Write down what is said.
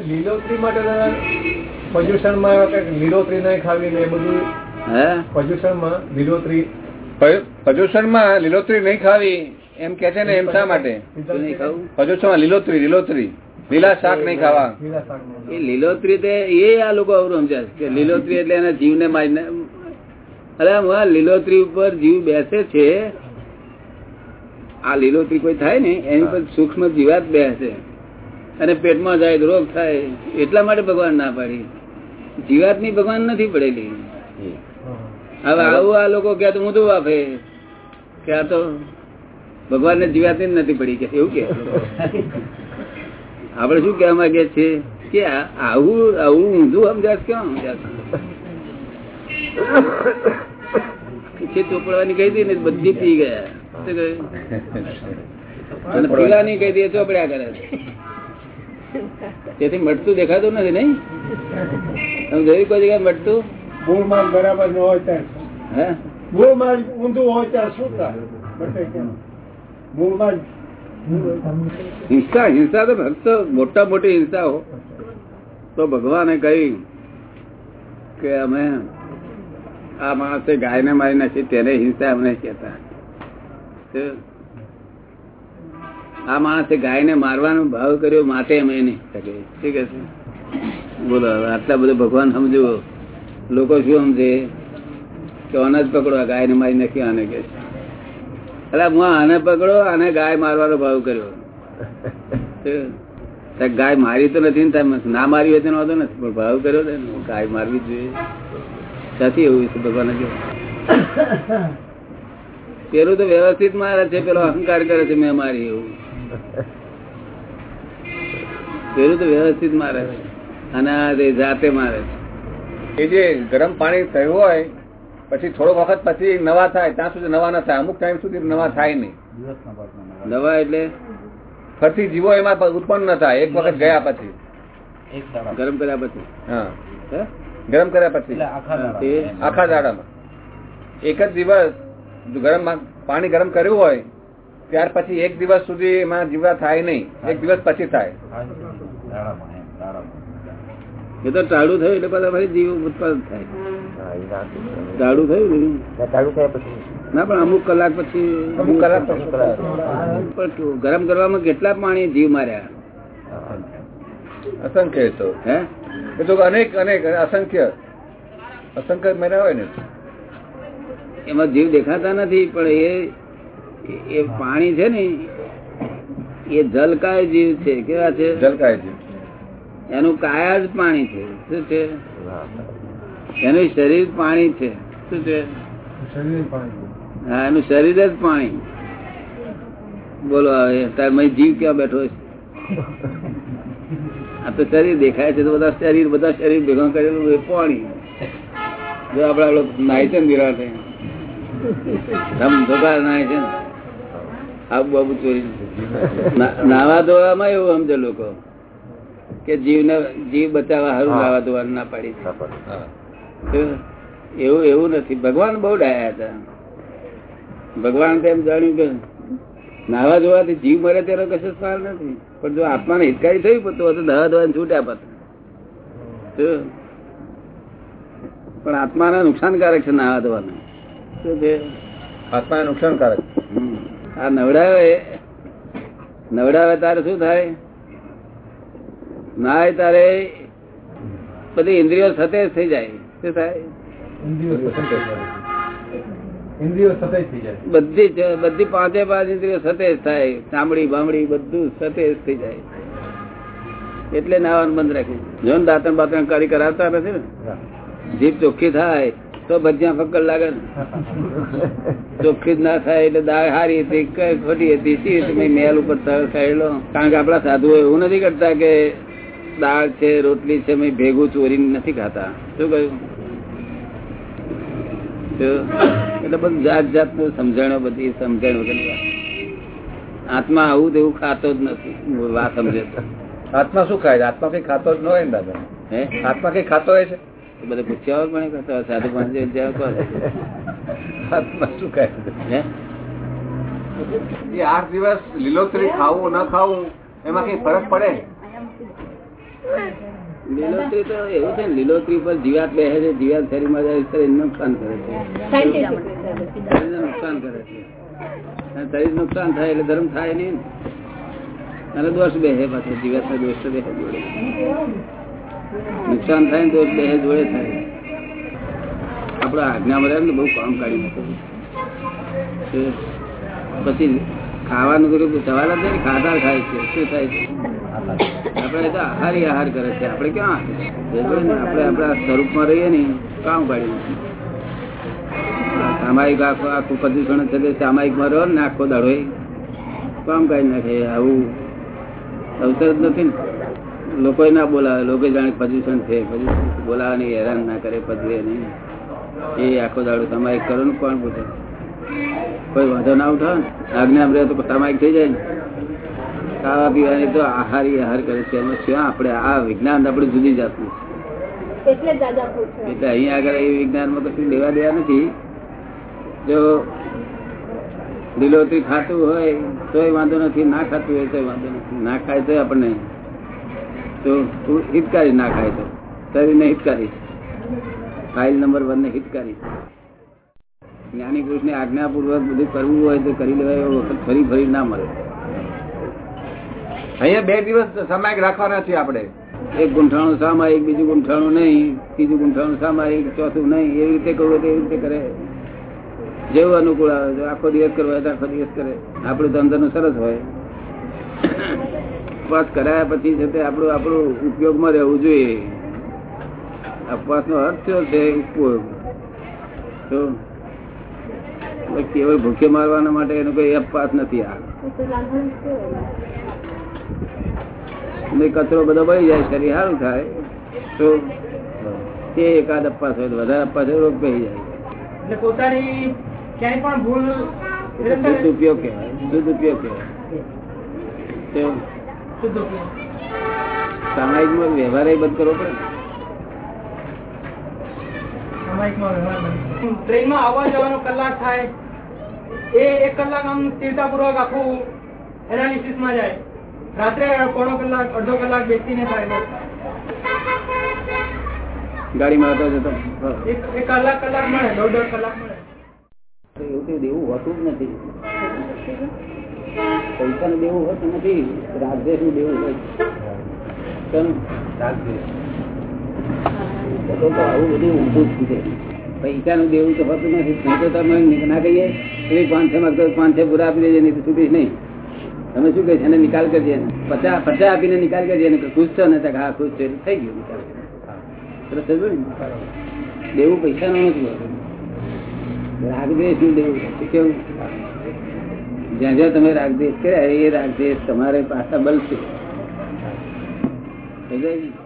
લીલોતરી માટે પર્યુષણમાં માં લીલોતરી નહીં ખાવી ને એ બધું હે? પર્યુષણમાં લીલોતરી. પ્રદૂષણમાં લીલોતરી નહીં ખાવી એમ કે છે ને એમ શા માટે? શું માં લીલોતરી લીલોતરી. લીલા શાક નહીં ખાવા. એ લીલોતરી તે એ આ લોકો અવરું સમજાય છે કે લીલોતરી એટલે એના જીવને મારીને અરે લીલોત્રી લીલોતરી ઉપર જીવ બેસે છે. આ લીલોતરી કોઈ થાય ને એની પર સૂક્ષ્મ જીવાત બેસે. અને પેટમાં જાય રોગ થાય એટલા માટે ભગવાન ના પાડી. જીવાતની ભગવાન નથી પડેલી. હવે આવું આ લોકો કે હું તો વાપે કે આ તો ભગવાન ને જીવાત જ નથી પડી કે એવું કે આપડે શું કેવા માંગે છે? કે આવું આવું ઊંધું સમજાશ કેમ સમજાશ? છે ચોપડવાની કહી દી ને બધી પી ગયા? અને પીવાની કહી દઈએ ચોપડ્યા કરે. તેથી મટતું દેખાતું નથી નહીં? તમે જોયું કોઈ જગ્યાએ મટતું? મૂળ માલ બરાબર ન હોય ત્યાં હે? મૂળ માલ ઊંધું હોય ત્યાં શું થાય? મૂળ માલ હિંસા હિંસા તો ભક્ત મોટા મોટી હિંસા હો. તો ભગવાને કહ્યું કે અમે આ માણસે ગાયને મારી નાખી તેને હિંસા અમને કહેતા? આ માણસે ગાયને મારવાનો ભાવ કર્યો માટે અમે નહીં શકે ઠીક છે? બોલો આટલા બધું ભગવાન સમજો. લોકો શું સમજે? કે જ પકડો, આ ગાયને મારી નાખી આને કે અરે હું આને પકડો, આને ગાય મારવાનો ભાવ કર્યો? ગાય મારી તો નથી ને મારી હોય તેનો વાંધો નથી, પણ ભાવ કર્યો ને ગાય મારવી જોઈએ. સાથી એવું છે ભગવાન પેલું તો વ્યવસ્થિત મારે છે, પેલો અહંકાર કરે છે, મેં મારી એવું. પેલું તો વ્યવસ્થિત મારે છે. અને આ જાતે મારે છે. એ જે ગરમ પાણી થયું હોય પછી થોડો વખત પછી નવા થાય ત્યાં સુધી નવા ના થાય. અમુક ટાઈમ સુધી નવા થાય નહીં. નવા એટલે? ફરતી જીવો એમાં ઉત્પન્ન ન થાય. એક વખત ગયા પછી. ગરમ કર્યા પછી? હા. હે? ગરમ કર્યા પછી. આખા દાડામાં. એક જ દિવસ ગરમ પાણી ગરમ કર્યું હોય ત્યાર પછી એક દિવસ સુધી એમાં જીવડા થાય નહીં. એક દિવસ પછી થાય. એ તો ટાળું થયું એટલે પાછા ફરી જીવ ઉત્પાદન થાય. ટાળું થયું ને? ના પણ અમુક કલાક પછી અમુક કલાક પછી. ગરમ કરવામાં કેટલા પાણી જીવ માર્યા? અસંખ્ય એ તો. હે? એ તો અનેક અનેક અસંખ્ય. અસંખ્ય મેળા હોય ને. એમાં જીવ દેખાતા નથી પણ એ એ પાણી છે ને એ જલકાય જીવ છે કેવા છે? જલકાય જીવ. એનું કાયા જ પાણી છે શું છે? એનું શરીર પાણી છે શું છે? હા એનું શરીર જ પાણી. બોલો હવે તાર જીવ ક્યાં બેઠો છે? આ તો શરીર દેખાય છે તો બધા શરીર બધા શરીર ભેગા કરેલું એ પાણી. જો આપડે આપડે નાય છે ને વિરાટ ધમ ધોકા નાય છે ને. આબુ બાબુ ચોરી ના- નાવા ધોવામાં એવું સમજે લોકો કે જીવને જીવ બચાવવા સારું નાવા ધોવાનું ના પાડી એવું એવું નથી. ભગવાન બહુ ડાયા હતા. ભગવાન તેમ જાણ્યું કે નાવા ધોવાથી જીવ મરે તેનો કશો સવાલ નથી. પણ જો આત્માને હિતકારી થયું તો તો દવા ધોવાની છૂટ આપત? પણ આત્માને નુકસાનકારક છે નાવા ધોવાનું. શું છે આત્માને નુકસાનકારક. આ નવડાવે નવડાવે તારે શું થાય? ના તારે બધી ઇન્દ્રિયો સતેજ થઈ જાય. શું થાય? બધી બધી પાંચે પાંચ ઇન્દ્રિયો સતેજ થાય. ચામડી બામડી બધું સતેજ થઈ જાય. એટલે નાવાનું બંધ રાખ્યું જોન દાંતણ બાતણ કરી કરાવતા નથી ને. જીભ ચોખ્ખી થાય. તો ભજીયા ફક્કર લાગે ચોખ્ખી જ ના થાય એટલે દાળ હારી હતી કઈ ખોટી હતી સી હતી? મેલ ઉપર થયેલો કારણ કે આપડા સાધુઓ એવું નથી કરતા કે દાળ છે રોટલી છે મેં ભેગું ચોરી નથી ખાતા. શું કહ્યું? એટલે બધું જાત જાતનું સમજણો બધી સમજણ વગરની વાત. આત્મા આવું તેવું ખાતો જ નથી. વાત સમજે આત્મા શું ખાય છે? આત્મા કઈ ખાતો જ ન હોય ને દાદા? હે? આત્મા કઈ ખાતો હોય છે? બધે પૂછ્યા પણ કરતા સાધુ પાંચ જ્યાં શું કહે એ આઠ દિવસ લીલોતરી ખાવું ન ખાવું એમાં કઈ ફરક પડે? લીલોતરી તો એવું છે ને લીલોતરી પર જીવાત બેસે છે જીવાત શરીરમાં જાય શરીરને નુકસાન કરે છે. શરીરને નુકસાન કરે છે. અને શરીર નુકસાન થાય એટલે ધર્મ થાય નહીં ને. અને દોષ બેસે પાછો જીવાત દોષ બે બેસે જોડે નુકસાન થાય તો દોષ જોડે થાય. આપડા આજ્ઞા રહે ને બહુ કામ કાઢી નાખે પછી ખાવાનું બધું સવાલ જ નહીં ખાધા ખાય છે, શું થાય છે? આપણે તો આહારી આહાર કરે છે. આપણે ક્યાં આપણે આપણા સ્વરૂપમાં રહીએ ને કામ કાઢી નાખીએ. આ સામાયિક આખું આખું પ્રદૂષણ છે. તે સામાયિકમાં રહો ને આખો દાડો કામ કાઢી નાખે. આવું અવસર જ નથી ને. લોકો ના બોલાવે લોકો જાણે પ્રદૂષણ છે. પ્રદૂષણ બોલાવે નહીં હેરાન ના કરે પદવે નહીં. એ આખો દાડો સામાયિક કરો ને કોણ પૂછે કોઈ વાંધો ના ઉઠાવે ને? આજ્ઞા રહે તો સામાયિક થઈ જાય ને. ખાવા પીવાની તો આહારી આહાર કરે છે. એમાં શું આપણે આ વિજ્ઞાન આપણે જુદી જાતનું છે. એટલે અહીંયા આગળ એ વિજ્ઞાનમાં કશું લેવા દેવા નથી. જો લીલોતરી ખાતું હોય તોય વાંધો નથી. ના ખાતું હોય તોય વાંધો નથી. ના ખાય તો આપણને તો હિતકારી ના ખાય તો શરીરને હિતકારી. ફાઇલ નંબર વન ને હિતકારી. જ્ઞાની પુરુષ ને આજ્ઞાપૂર્વક બધું કરવું હોય તો કરી લેવાય, એવો વખત ફરી ફરી ના મળે. અહીંયા બે દિવસ સમય રાખવાના છે આપણે. એક ગુંઠાણું સામાયિક બીજું ગુંઠાણું નહીં, ત્રીજું ગુંઠાણું સામાયિક ચોથું નહીં એવી રીતે કરવું તો એવી રીતે કરે. જેવું અનુકૂળ આવે આખો દિવસ કરવો હોય તો આખો દિવસ કરે. આપણું ધંધાનું સરસ હોય. ઉપવાસ કરાયા પછી છે તે આપણું આપણું ઉપયોગમાં રહેવું જોઈએ. અપવાસનો અર્થ શું છે ઉપયોગ. તો કેવળ ભૂખે મારવાના માટે એનો કોઈ અપવાસ નથી આ. ને કચરો બધો બળી જાય શરીર સારું થાય તો તે એકાદ અપવાસ હોય વધારે અપવાસ હોય રોગ પહી જાય. એટલે પોતાની ક્યાંય પણ ભૂલ શુદ્ધ ઉપયોગ કહેવાય શુદ્ધ ઉપયોગ કહેવાય. તો માં વ્યવહાર બંધ કરવો પડે ટ્રેન. ટ્રેનમાં આવવા જવાનો કલાક થાય. એ એક કલાક આમ સ્થિરતાપૂર્વક આખું એનાલિસિસમાં જાય. રાત્રે પોણો કલાક અડધો કલાક બેસીને થાય. ગાડીમાં હતો જતો. એક કલાક કલાક મળે દોઢ દોઢ કલાક મળે. એવું દેવું હોતું જ નથી. પૈસાનું દેવું હોતું નથી રાગદ્વેષનું દેવું હોય. આવું બધું ઊંધું જ છે પૈસાનું દેવું તો હોતું નથી. તો તમે ના કહીએ એવી પાંચસો માંગતો પાંચસો પૂરા આપી દેજે, નહીં તો છૂટીશ નહીં. તમે શું કહે એને નિકાલ કરજે પચાસ પચાસ આપીને નિકાલ કરજે એને. ખુશ છો? ને હા, ખુશ છે. થઈ ગયું નિકાલ. દેવું પૈસા ને? નથી હોતું. રાગદ્વેષનું દેવું. કેવું? જ્યાં જ્યાં તમે રાગદેશ કર્યા એ રાગદેશ તમારે પાછા બલશે સમજાય?